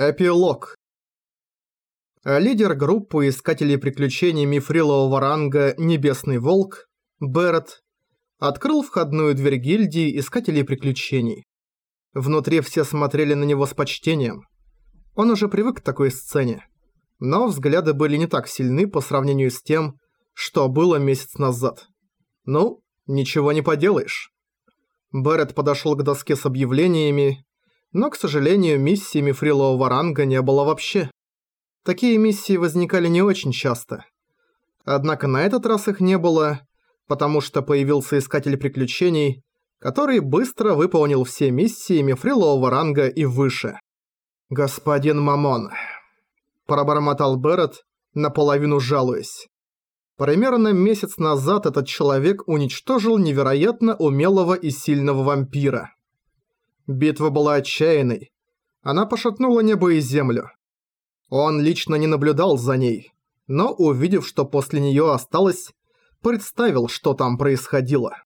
Эпилог. Лидер группы искателей приключений мифрилового ранга «Небесный волк» Берет открыл входную дверь гильдии искателей приключений. Внутри все смотрели на него с почтением. Он уже привык к такой сцене. Но взгляды были не так сильны по сравнению с тем, что было месяц назад. Ну, ничего не поделаешь. Берет подошел к доске с объявлениями но, к сожалению, миссии мифрилового ранга не было вообще. Такие миссии возникали не очень часто. Однако на этот раз их не было, потому что появился Искатель Приключений, который быстро выполнил все миссии мифрилового ранга и выше. «Господин Мамон», – пробормотал Берет, наполовину жалуясь. Примерно месяц назад этот человек уничтожил невероятно умелого и сильного вампира. Битва была отчаянной. Она пошатнула небо и землю. Он лично не наблюдал за ней, но увидев, что после неё осталось, представил, что там происходило.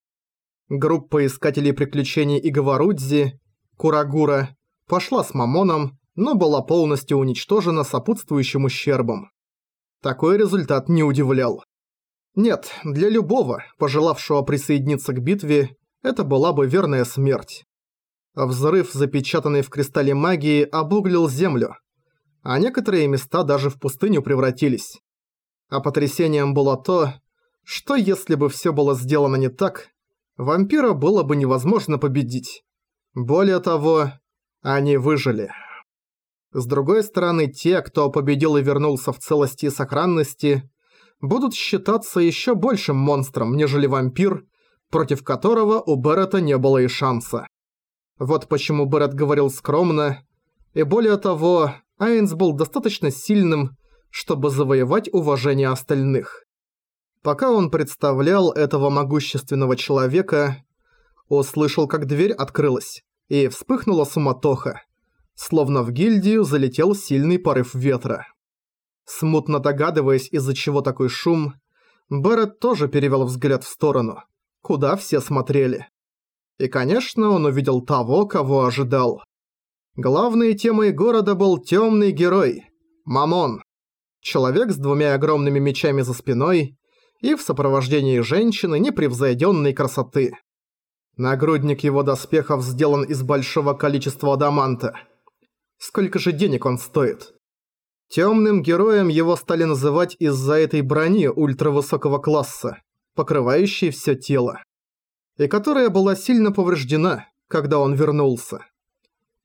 Группа искателей приключений Игаварудзи, Курагура, пошла с Мамоном, но была полностью уничтожена сопутствующим ущербом. Такой результат не удивлял. Нет, для любого, пожелавшего присоединиться к битве, это была бы верная смерть. Взрыв, запечатанный в кристалле магии, обуглил землю, а некоторые места даже в пустыню превратились. А потрясением было то, что если бы все было сделано не так, вампира было бы невозможно победить. Более того, они выжили. С другой стороны, те, кто победил и вернулся в целости и сохранности, будут считаться еще большим монстром, нежели вампир, против которого у Берета не было и шанса. Вот почему Бэрот говорил скромно. И более того, Айнс был достаточно сильным, чтобы завоевать уважение остальных. Пока он представлял этого могущественного человека, услышал, как дверь открылась, и вспыхнула суматоха. Словно в гильдию залетел сильный порыв ветра. Смутно догадываясь, из-за чего такой шум, Бэррет тоже перевел взгляд в сторону, куда все смотрели. И, конечно, он увидел того, кого ожидал. Главной темой города был темный герой – Мамон. Человек с двумя огромными мечами за спиной и в сопровождении женщины непревзойденной красоты. Нагрудник его доспехов сделан из большого количества адаманта. Сколько же денег он стоит? Темным героем его стали называть из-за этой брони ультравысокого класса, покрывающей все тело и которая была сильно повреждена, когда он вернулся.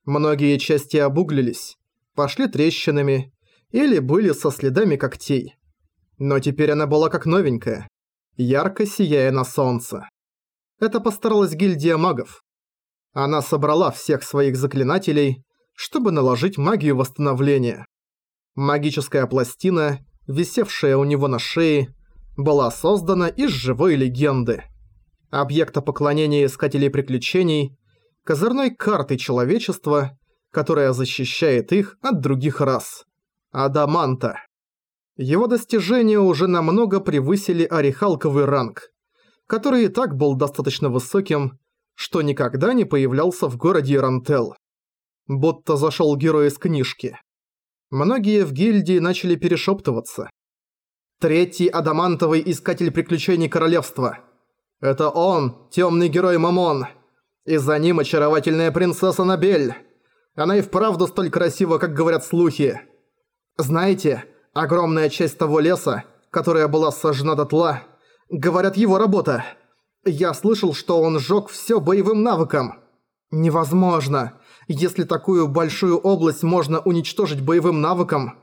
Многие части обуглились, пошли трещинами или были со следами когтей. Но теперь она была как новенькая, ярко сияя на солнце. Это постаралась гильдия магов. Она собрала всех своих заклинателей, чтобы наложить магию восстановления. Магическая пластина, висевшая у него на шее, была создана из живой легенды объекта поклонения искателей приключений, козырной карты человечества, которая защищает их от других рас. Адаманта. Его достижения уже намного превысили орехалковый ранг, который и так был достаточно высоким, что никогда не появлялся в городе Рантел. Будто зашел герой из книжки. Многие в гильдии начали перешептываться. Третий адамантовый искатель приключений королевства – это он, темный герой Мамон. И за ним очаровательная принцесса Набель. Она и вправду столь красива, как говорят слухи. Знаете, огромная часть того леса, которая была сожжена дотла, говорят его работа. Я слышал, что он сжёг всё боевым навыком. Невозможно. Если такую большую область можно уничтожить боевым навыком,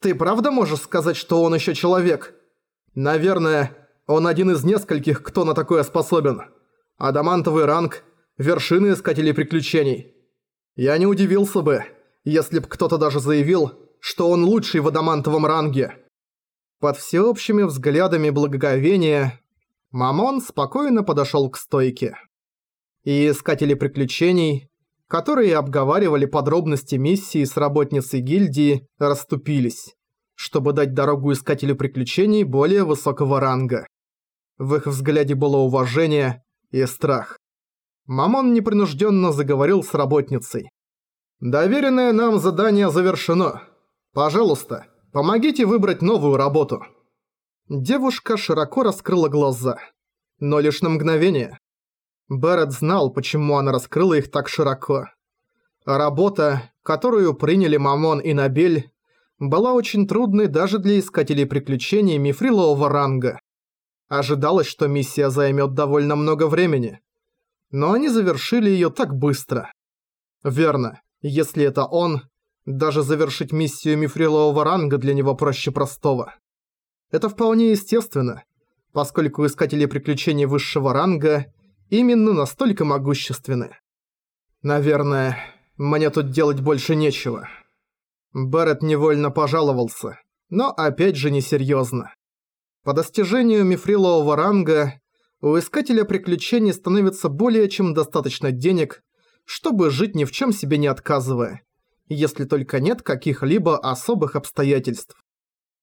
ты правда можешь сказать, что он ещё человек? Наверное, он один из нескольких, кто на такое способен. Адамантовый ранг – вершины искателей приключений. Я не удивился бы, если б кто-то даже заявил, что он лучший в адамантовом ранге. Под всеобщими взглядами благоговения Мамон спокойно подошел к стойке. И искатели приключений, которые обговаривали подробности миссии с работницей гильдии, расступились, чтобы дать дорогу искателю приключений более высокого ранга. В их взгляде было уважение и страх. Мамон непринужденно заговорил с работницей. Доверенное нам задание завершено. Пожалуйста, помогите выбрать новую работу». Девушка широко раскрыла глаза. Но лишь на мгновение. Берет знал, почему она раскрыла их так широко. Работа, которую приняли Мамон и Набель, была очень трудной даже для искателей приключений мифрилового ранга. Ожидалось, что миссия займет довольно много времени. Но они завершили ее так быстро. Верно, если это он, даже завершить миссию мифрилового ранга для него проще простого. Это вполне естественно, поскольку искатели приключений высшего ранга именно настолько могущественны. Наверное, мне тут делать больше нечего. Барретт невольно пожаловался, но опять же несерьезно. По достижению мифрилового ранга у искателя приключений становится более чем достаточно денег, чтобы жить ни в чем себе не отказывая, если только нет каких-либо особых обстоятельств.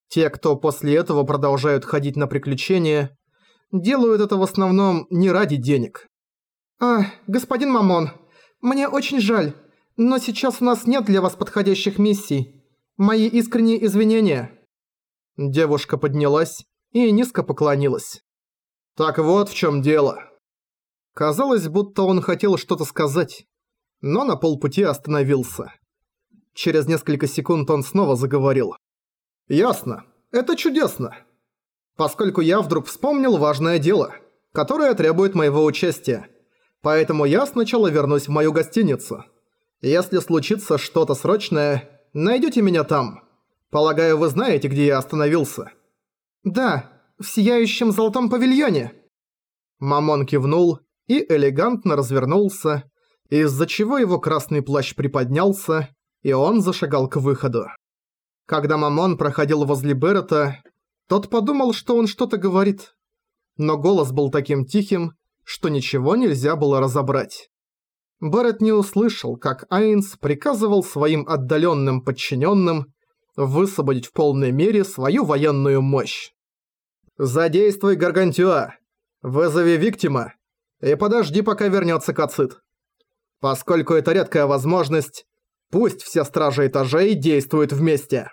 Те, кто после этого продолжают ходить на приключения, делают это в основном не ради денег. «А, господин Мамон, мне очень жаль, но сейчас у нас нет для вас подходящих миссий. Мои искренние извинения». Девушка поднялась и низко поклонилась. «Так вот в чем дело». Казалось, будто он хотел что-то сказать, но на полпути остановился. Через несколько секунд он снова заговорил. «Ясно. Это чудесно. Поскольку я вдруг вспомнил важное дело, которое требует моего участия. Поэтому я сначала вернусь в мою гостиницу. Если случится что-то срочное, найдете меня там. Полагаю, вы знаете, где я остановился?» «Да, в сияющем золотом павильоне». Мамон кивнул и элегантно развернулся, из-за чего его красный плащ приподнялся, и он зашагал к выходу. Когда Мамон проходил возле Беррета, тот подумал, что он что-то говорит. Но голос был таким тихим, что ничего нельзя было разобрать. Беррет не услышал, как Айнс приказывал своим отдаленным подчиненным высвободить в полной мере свою военную мощь. «Задействуй Гаргантюа! Вызови Виктима! И подожди, пока вернется Кацит. Поскольку это редкая возможность, пусть все стражи этажей действуют вместе!»